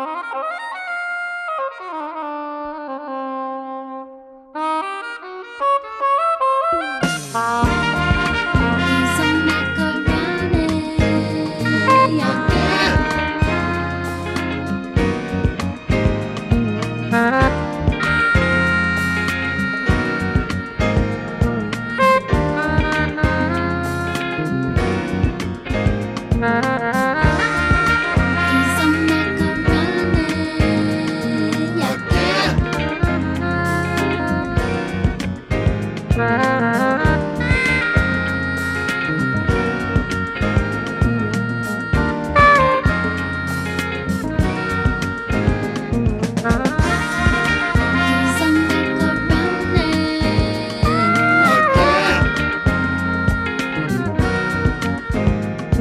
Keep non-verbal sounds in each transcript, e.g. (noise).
Oh, (laughs)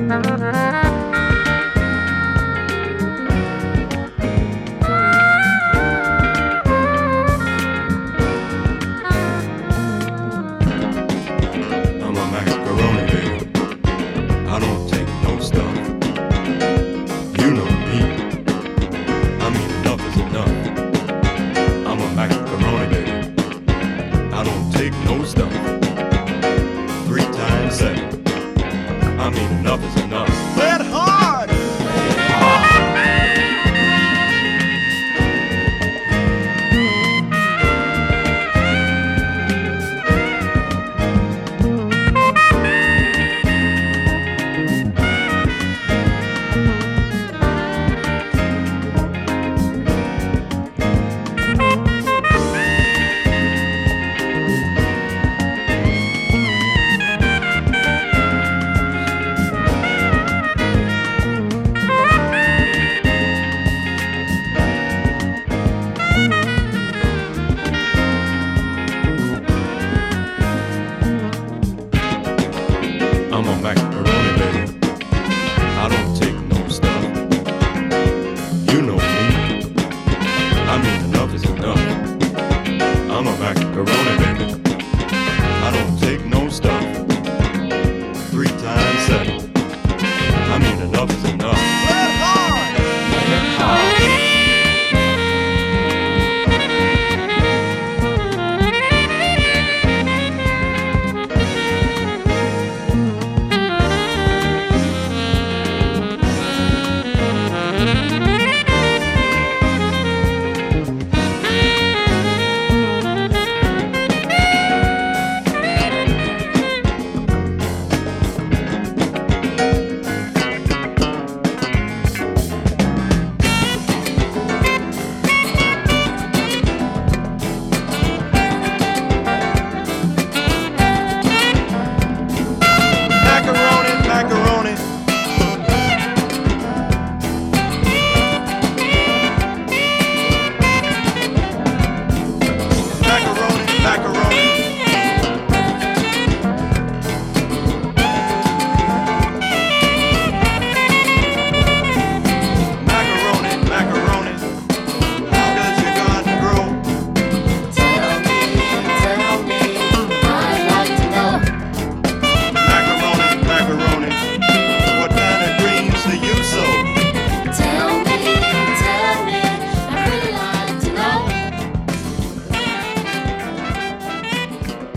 I'm macaroni, baby. I don't take no stuff. You know me. I mean, enough is enough. I'm a macaroni, baby.